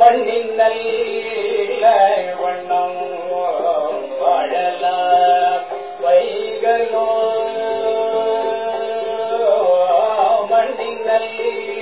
மண்ணின் நல்ல வண்ணம் வாழல வைகளோ மண்ணின் நல்ல